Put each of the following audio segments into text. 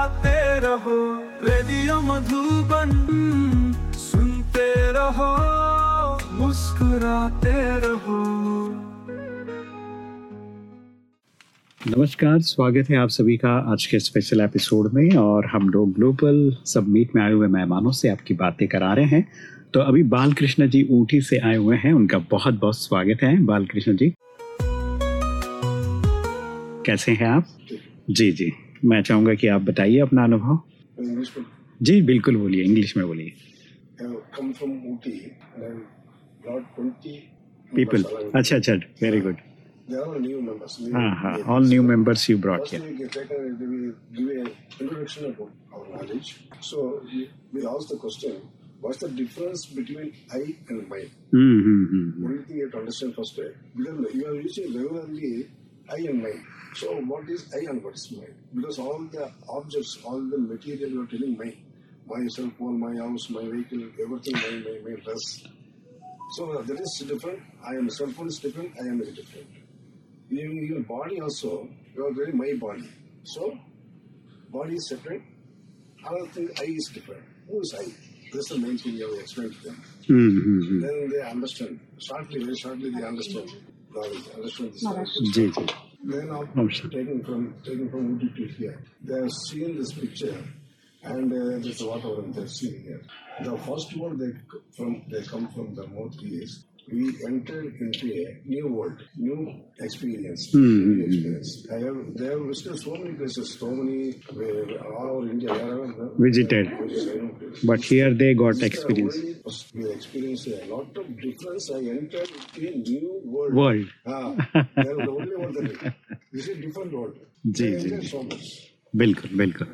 मुस्कुराते रहो, रेडियो मधुबन, सुनते रहो, मुस्कुराते रहो। नमस्कार, स्वागत है आप सभी का आज के स्पेशल एपिसोड में और हम लोग ग्लोबल सबमीट में आए हुए मेहमानों से आपकी बातें करा रहे हैं। तो अभी बाल कृष्ण जी ऊटी से आए हुए हैं, उनका बहुत बहुत स्वागत है। बाल कृष्ण जी, कैसे हैं आप? जी जी। मैं चाहूँगा कि आप बताइए अपना अनुभव जी बिल्कुल बोलिए इंग्लिश में बोलिए have come from Ooty and I brought 20 people अच्छा अच्छा वेरी गुड हाँ हाँ all new members you brought here what's the difference between I and? Hmm hmm hmm Only thing you have to understand first, because you are using regularly I and. So what is I am what is mind? Because all the objects, all the material you are telling me, Myself, all my house, my vehicle, everything, my, my, my dress. So that is different. I am cell phone is different, I am is different. Even your body also, you are very my body. So body is separate, another thing I is different. Who is I? That's the main thing you have explained to them. Mm-hmm. Then they understand. Shortly, very shortly they understand. Knowledge, understand this. knowledge. जी जी Then Oh, after taking from taking from Uti to here, they have seen this picture, and uh, this is what our- they've seen here. The first word they from they come from the is we entered into a new world, new experience. New experience. I have, they have visited so many places, so many uh, all over India. Visited. visited. But here they got This experience. We experienced a lot of difference. I entered into a new world. World. Ah, was the only is. This is different world. जी, जी, so बिल्कुल बिल्कुल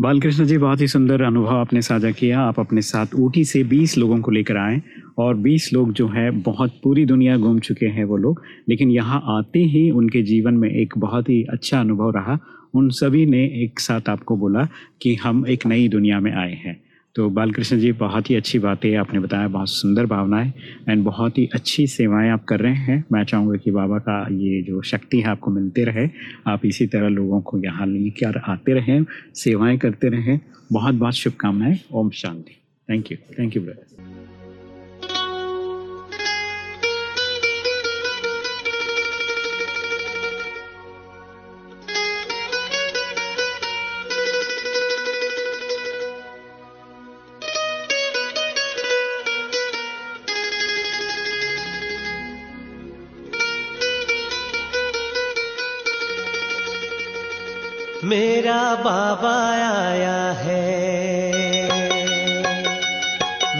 बालकृष्ण जी बहुत ही सुंदर अनुभव आपने साझा किया आप अपने साथ ऊटी से 20 लोगों को लेकर आए और 20 लोग जो है, बहुत पूरी दुनिया घूम चुके हैं वो लोग, लेकिन यहाँ आते ही उनके जीवन में एक बहुत ही अच्छा अनुभव रहा। उन सभी ने एक साथ आपको बोला कि हम एक नई दुनिया में आए हैं। तो बालकृष्ण जी, बहुत ही अच्छी बातें आपने बताया, बहुत सुंदर भावनाएँ एंड बहुत ही अच्छी सेवाएँ आप कर रहे हैं। मैं चाहूँगा कि बाबा का ये जो शक्ति है, आपको मिलते रहे। आप इसी तरह लोगों को यहाँ लेकर आते रहें, सेवाएँ करते रहें। बहुत बहुत शुभकामनाएँ। ओम शांति। Thank you thank you brother मेरा बाबा आया है।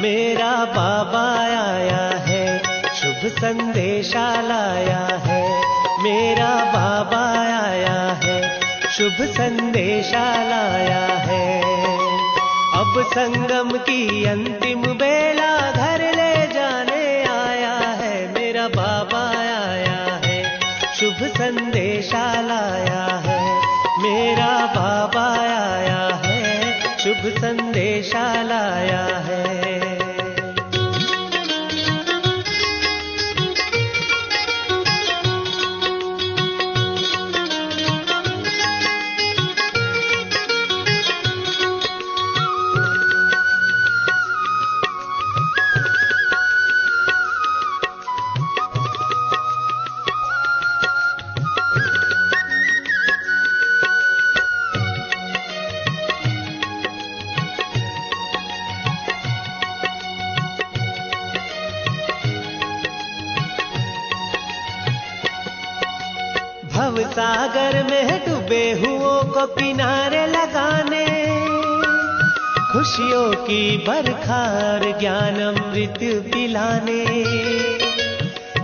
मेरा बाबा आया है। शुभ संदेशा लाया है। मेरा बाबा आया है। शुभ संदेशा लाया है। अब संगम की अंतिम बेला घर ले जाने आया है। मेरा बाबा आया है। शुभ संदेशा लाया सागर में डूबे हुओं को किनारे लगाने। खुशियों की बरखार ज्ञान अमृत पिलाने।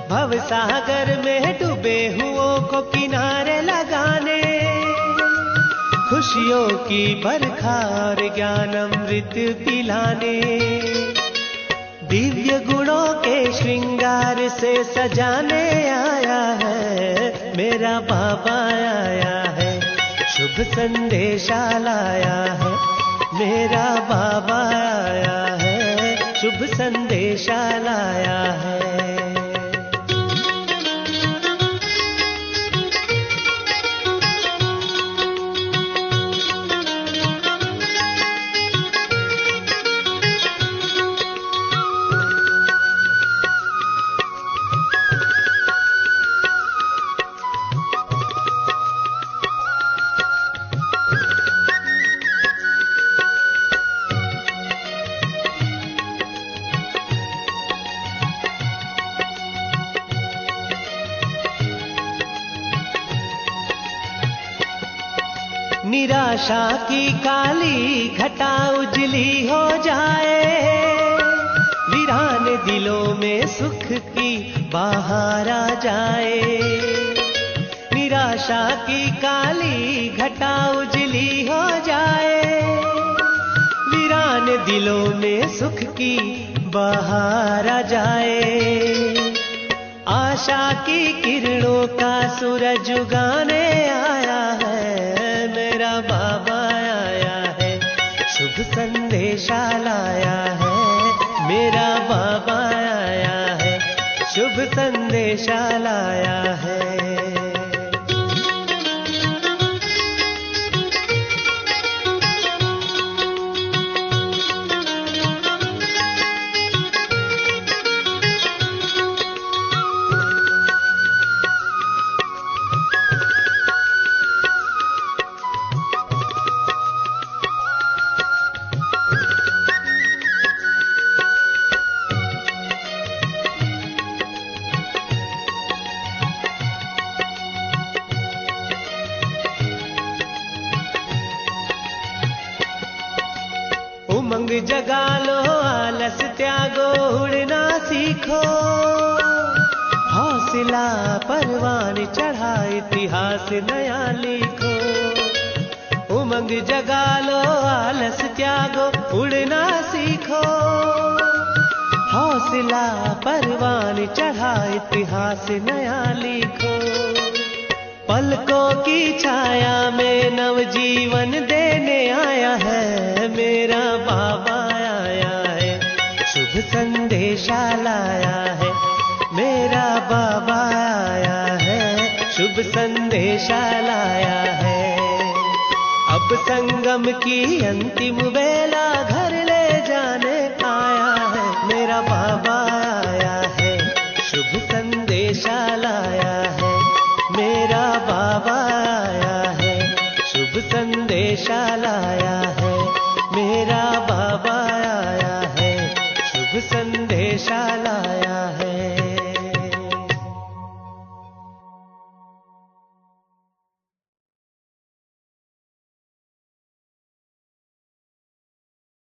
भव सागर में डूबे हुओं को किनारे लगाने। खुशियों की बरखार ज्ञान अमृत पिलाने। दिव्य गुणों के श्रृंगार से सजाने आया है, मेरा बाबा आया है, शुभ संदेशा लाया है, मेरा बाबा आया निराशा की काली घटा उजली हो जाए। वीरान दिलों में सुख की बाहर आ जाए। निराशा की काली घटा उजली हो जाए। वीरान दिलों में सुख की बाहर आ जाए। आशा की किरणों का सूरज उगाने आया है। बाबा आया है। शुभ संदेशा लाया है। मेरा बाबा आया है। शुभ संदेशा लाया है। उमंग जगा लो, आलस त्यागो, उड़ना सीखो। हौसला, परवान चढ़ा इतिहास नया लिखो। उमंग जगा लो, आलस त्यागो, उड़ना सीखो। हौसला, परवान चढ़ा इतिहास नया लिखो। पलकों की छाया में नवजीवन देने आया है। संदेशा लाया है, मेरा बाबा आया है, शुभ संदेशा लाया है। अब संगम की अंतिम बेला घर ले जाने आया है, मेरा बाबा आया है, शुभ संदेशा लाया